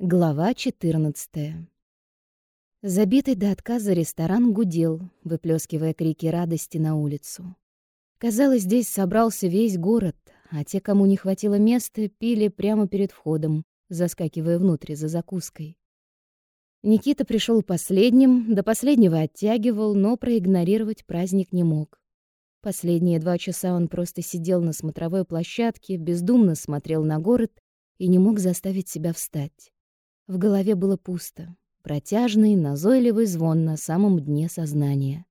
Глава 14. Забитый до отказа ресторан гудел, выплескивая крики радости на улицу. Казалось, здесь собрался весь город, а те, кому не хватило места, пили прямо перед входом, заскакивая внутрь за закуской. Никита пришел последним, до последнего оттягивал, но проигнорировать праздник не мог. Последние два часа он просто сидел на смотровой площадке, бездумно смотрел на город и не мог заставить себя встать. В голове было пусто. Протяжный, назойливый звон на самом дне сознания.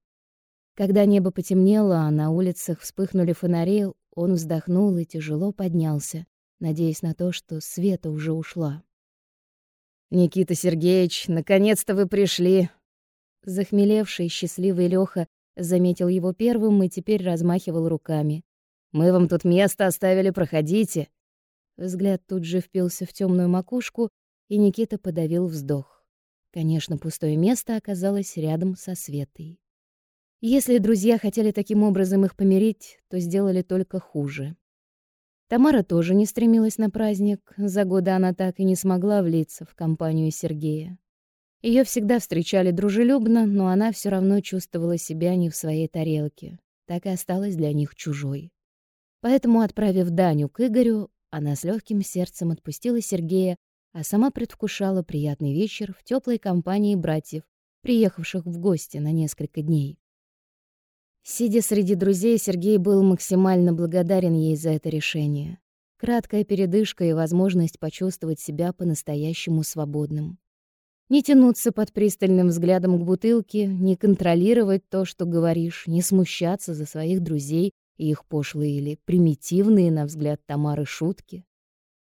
Когда небо потемнело, а на улицах вспыхнули фонари, он вздохнул и тяжело поднялся, надеясь на то, что Света уже ушла. «Никита Сергеевич, наконец-то вы пришли!» Захмелевший, счастливый Лёха заметил его первым и теперь размахивал руками. «Мы вам тут место оставили, проходите!» Взгляд тут же впился в темную макушку, и Никита подавил вздох. Конечно, пустое место оказалось рядом со Светой. Если друзья хотели таким образом их помирить, то сделали только хуже. Тамара тоже не стремилась на праздник, за годы она так и не смогла влиться в компанию Сергея. Ее всегда встречали дружелюбно, но она все равно чувствовала себя не в своей тарелке, так и осталась для них чужой. Поэтому, отправив Даню к Игорю, она с легким сердцем отпустила Сергея а сама предвкушала приятный вечер в теплой компании братьев, приехавших в гости на несколько дней. Сидя среди друзей, Сергей был максимально благодарен ей за это решение. Краткая передышка и возможность почувствовать себя по-настоящему свободным. Не тянуться под пристальным взглядом к бутылке, не контролировать то, что говоришь, не смущаться за своих друзей и их пошлые или примитивные, на взгляд Тамары, шутки.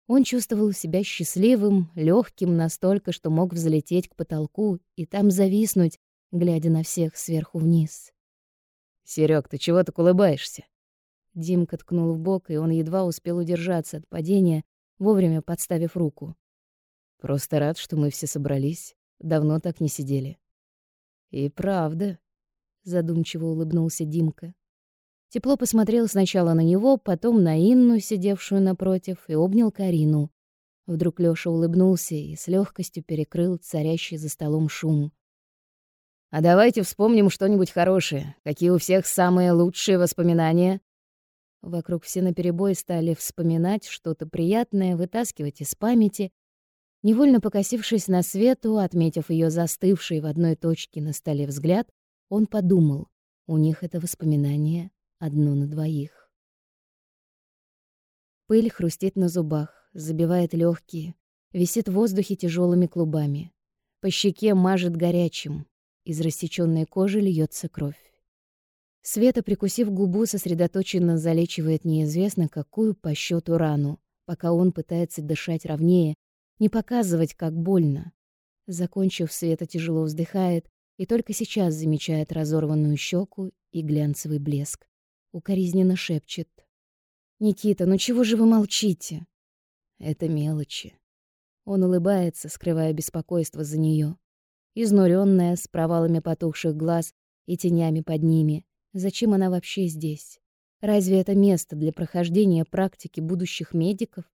Он чувствовал себя счастливым, легким настолько, что мог взлететь к потолку и там зависнуть, глядя на всех сверху вниз. «Серёг, ты чего так улыбаешься?» Димка ткнул в бок, и он едва успел удержаться от падения, вовремя подставив руку. «Просто рад, что мы все собрались. Давно так не сидели». «И правда», — задумчиво улыбнулся Димка. Тепло посмотрел сначала на него, потом на Инну, сидевшую напротив, и обнял Карину. Вдруг Лёша улыбнулся и с легкостью перекрыл царящий за столом шум. «А давайте вспомним что-нибудь хорошее. Какие у всех самые лучшие воспоминания?» Вокруг все наперебой стали вспоминать что-то приятное, вытаскивать из памяти. Невольно покосившись на Свету, отметив ее застывший в одной точке на столе взгляд, он подумал, у них это воспоминание одно на двоих. Пыль хрустит на зубах, забивает легкие, висит в воздухе тяжелыми клубами. По щеке мажет горячим, из рассечённой кожи льется кровь. Света, прикусив губу, сосредоточенно залечивает неизвестно какую по счету рану, пока он пытается дышать ровнее, не показывать, как больно. Закончив, Света тяжело вздыхает и только сейчас замечает разорванную щеку и глянцевый блеск укоризненно шепчет. «Никита, ну чего же вы молчите?» «Это мелочи». Он улыбается, скрывая беспокойство за нее. Изнуренная, с провалами потухших глаз и тенями под ними. Зачем она вообще здесь? Разве это место для прохождения практики будущих медиков?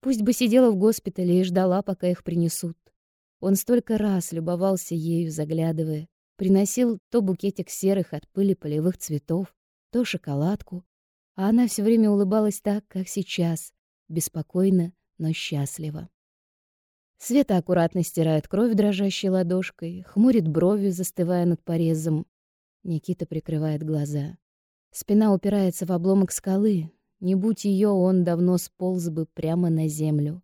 Пусть бы сидела в госпитале и ждала, пока их принесут. Он столько раз любовался ею, заглядывая, приносил то букетик серых от пыли полевых цветов, то шоколадку, а она все время улыбалась так, как сейчас, беспокойно, но счастливо. Света аккуратно стирает кровь дрожащей ладошкой, хмурит брови, застывая над порезом. Никита прикрывает глаза. Спина упирается в обломок скалы. Не будь ее, он давно сполз бы прямо на землю.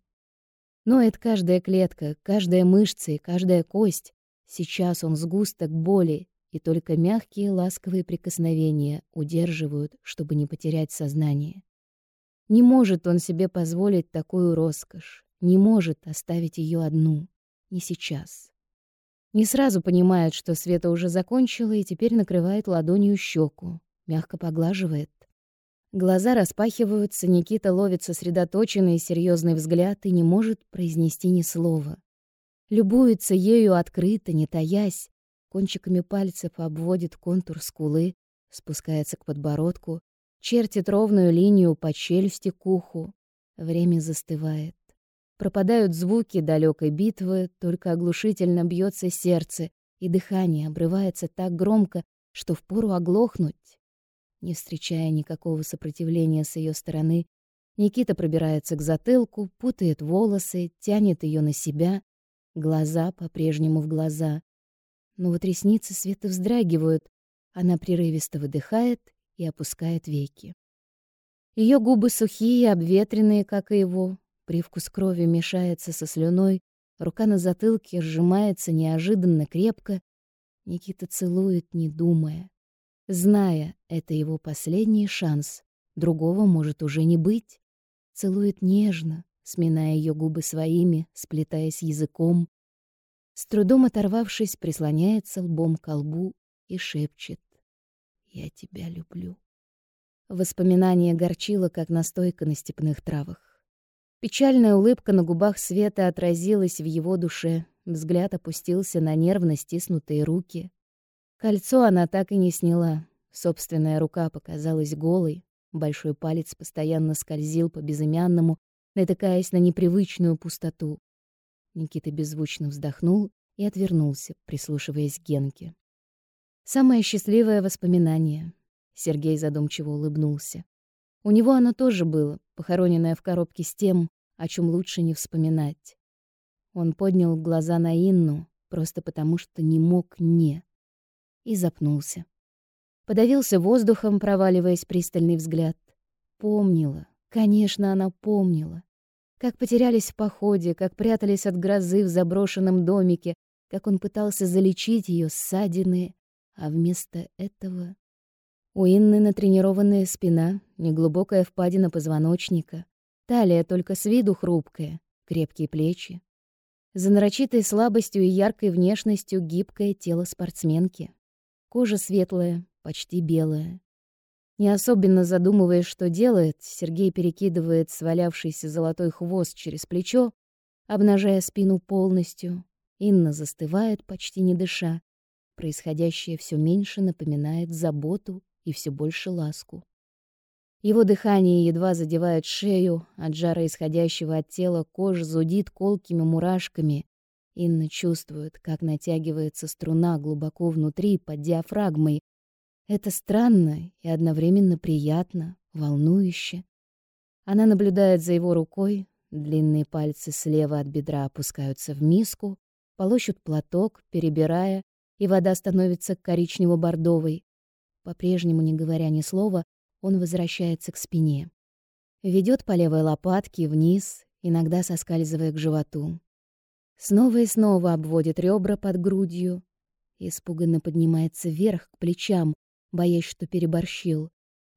Но это каждая клетка, каждая мышца и каждая кость. Сейчас он сгусток боли, и только мягкие ласковые прикосновения удерживают, чтобы не потерять сознание. Не может он себе позволить такую роскошь, не может оставить ее одну, не сейчас. Не сразу понимает, что Света уже закончила и теперь накрывает ладонью щеку, мягко поглаживает. Глаза распахиваются, Никита ловит сосредоточенный и серьезный взгляд и не может произнести ни слова. Любуется ею открыто, не таясь, кончиками пальцев обводит контур скулы, спускается к подбородку, чертит ровную линию по челюсти к уху. Время застывает. Пропадают звуки далекой битвы, только оглушительно бьется сердце, и дыхание обрывается так громко, что впору оглохнуть. Не встречая никакого сопротивления с ее стороны, Никита пробирается к затылку, путает волосы, тянет ее на себя, глаза по-прежнему в глаза. Но вот ресницы Светы вздрагивают, она прерывисто выдыхает и опускает веки. Ее губы сухие, обветренные, как и его, привкус крови мешается со слюной, рука на затылке сжимается неожиданно крепко. Никита целует, не думая, зная, это его последний шанс, другого может уже не быть. Целует нежно, сминая ее губы своими, сплетаясь языком. С трудом оторвавшись, прислоняется лбом к лбу и шепчет «Я тебя люблю». Воспоминание горчило, как настойка на степных травах. Печальная улыбка на губах Света отразилась в его душе. Взгляд опустился на нервно стиснутые руки. Кольцо она так и не сняла. Собственная рука показалась голой. Большой палец постоянно скользил по безымянному, натыкаясь на непривычную пустоту. Никита беззвучно вздохнул и отвернулся, прислушиваясь к Генке. Самое счастливое воспоминание. Сергей задумчиво улыбнулся. У него оно тоже было, похороненное в коробке с тем, о чем лучше не вспоминать. Он поднял глаза на Инну, просто потому что не мог не. И запнулся. Подавился воздухом, проваливаясь пристальный взгляд. Помнила, конечно, она помнила. Как потерялись в походе, как прятались от грозы в заброшенном домике, как он пытался залечить ее ссадины, а вместо этого у Инны натренированная спина, неглубокая впадина позвоночника, талия только с виду хрупкая, крепкие плечи. За нарочитой слабостью и яркой внешностью гибкое тело спортсменки. Кожа светлая, почти белая. Не особенно задумываясь, что делает, Сергей перекидывает свалявшийся золотой хвост через плечо, обнажая спину полностью. Инна застывает, почти не дыша. Происходящее все меньше напоминает заботу и все больше ласку. Его дыхание едва задевает шею, от жара исходящего от тела кожа зудит колкими мурашками. Инна чувствует, как натягивается струна глубоко внутри, под диафрагмой. Это странно и одновременно приятно, волнующе. Она наблюдает за его рукой, длинные пальцы слева от бедра опускаются в миску, полощут платок, перебирая, и вода становится коричнево-бордовой. По-прежнему, не говоря ни слова, он возвращается к спине. Ведет по левой лопатке вниз, иногда соскальзывая к животу. Снова и снова обводит ребра под грудью. Испуганно поднимается вверх к плечам, боясь, что переборщил.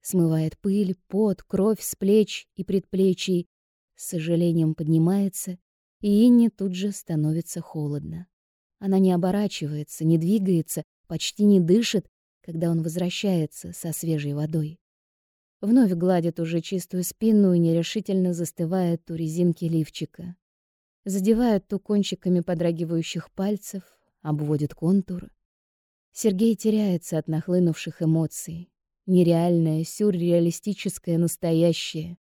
Смывает пыль, пот, кровь с плеч и предплечий. С сожалением поднимается, и Инне тут же становится холодно. Она не оборачивается, не двигается, почти не дышит, когда он возвращается со свежей водой. Вновь гладит уже чистую спину и нерешительно застывает у резинки лифчика. Задевает ту кончиками подрагивающих пальцев, обводит контур. Сергей теряется от нахлынувших эмоций. Нереальное, сюрреалистическое настоящее.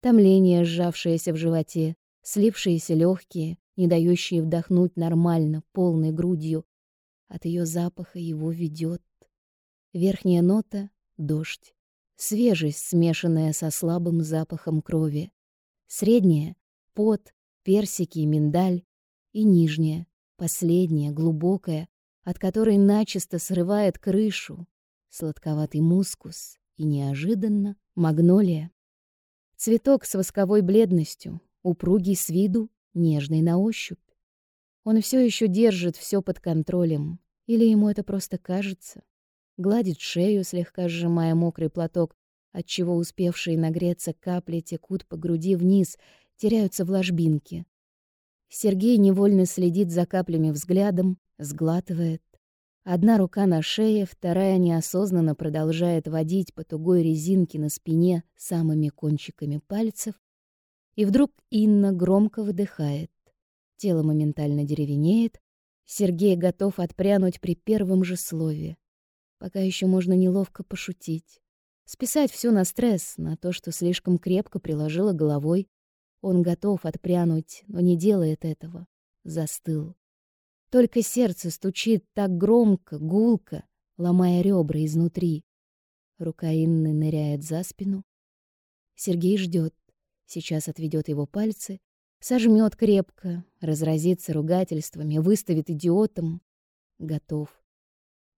Томление, сжавшееся в животе, слившиеся легкие, не дающие вдохнуть нормально, полной грудью. От ее запаха его ведет. Верхняя нота — дождь. Свежесть, смешанная со слабым запахом крови. Средняя — пот, персики и миндаль. И нижняя, последняя, глубокая, от которой начисто срывает крышу. Сладковатый мускус и неожиданно магнолия. Цветок с восковой бледностью, упругий с виду, нежный на ощупь. Он все еще держит все под контролем, или ему это просто кажется? гладит шею, слегка сжимая мокрый платок, отчего успевшие нагреться капли текут по груди вниз, теряются в ложбинке. Сергей невольно следит за каплями взглядом, сглатывает. Одна рука на шее, вторая неосознанно продолжает водить по тугой резинке на спине самыми кончиками пальцев. И вдруг Инна громко выдыхает. Тело моментально деревенеет. Сергей готов отпрянуть при первом же слове. Пока еще можно неловко пошутить. Списать все на стресс, на то, что слишком крепко приложила головой. Он готов отпрянуть, но не делает этого. Застыл. Только сердце стучит так громко, гулко, ломая ребра изнутри. Рука Инны ныряет за спину. Сергей ждет. Сейчас отведет его пальцы, сожмет крепко, разразится ругательствами, выставит идиотом. Готов.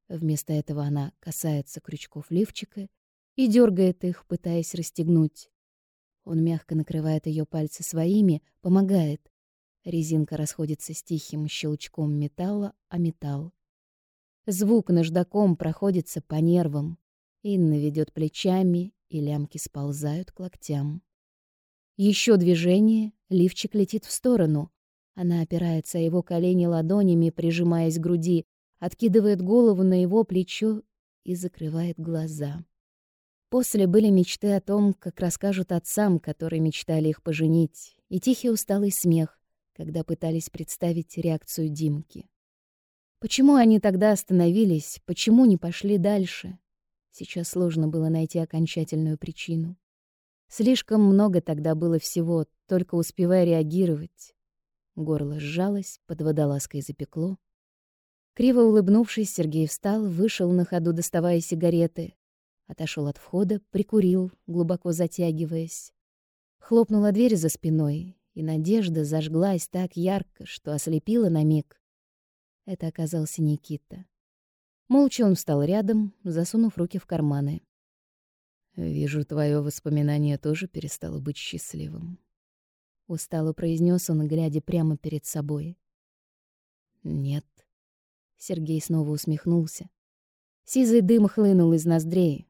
Вместо этого она касается крючков лифчика и дергает их, пытаясь расстегнуть. Он мягко накрывает ее пальцы своими, помогает. Резинка расходится с тихим щелчком металла о металл. Звук наждаком проходится по нервам. Инна ведет плечами, и лямки сползают к локтям. Еще движение, лифчик летит в сторону. Она опирается о его колени ладонями, прижимаясь к груди, откидывает голову на его плечо и закрывает глаза. После были мечты о том, как расскажут отцам, которые мечтали их поженить, и тихий усталый смех, когда пытались представить реакцию Димки. Почему они тогда остановились, почему не пошли дальше? Сейчас сложно было найти окончательную причину. Слишком много тогда было всего, только успевая реагировать. Горло сжалось, под водолазкой запекло. Криво улыбнувшись, Сергей встал, вышел на ходу, доставая сигареты, Отошел от входа, прикурил, глубоко затягиваясь. Хлопнула дверь за спиной, и надежда зажглась так ярко, что ослепила на миг. Это оказался Никита. Молча он встал рядом, засунув руки в карманы. «Вижу, твое воспоминание тоже перестало быть счастливым», — устало произнес он, глядя прямо перед собой. «Нет». Сергей снова усмехнулся. Сизый дым хлынул из ноздрей,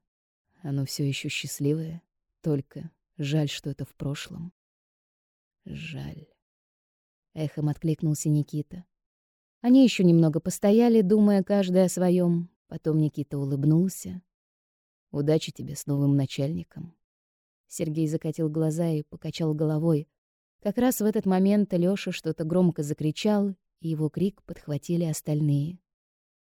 оно все еще счастливое, только жаль, что это в прошлом. Жаль. Эхом откликнулся Никита. Они еще немного постояли, думая каждый о своем. Потом Никита улыбнулся. Удачи тебе с новым начальником. Сергей закатил глаза и покачал головой. Как раз в этот момент Лёша что-то громко закричал, и его крик подхватили остальные.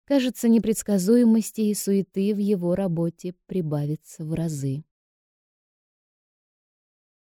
Кажется, непредсказуемости и суеты в его работе прибавится в разы.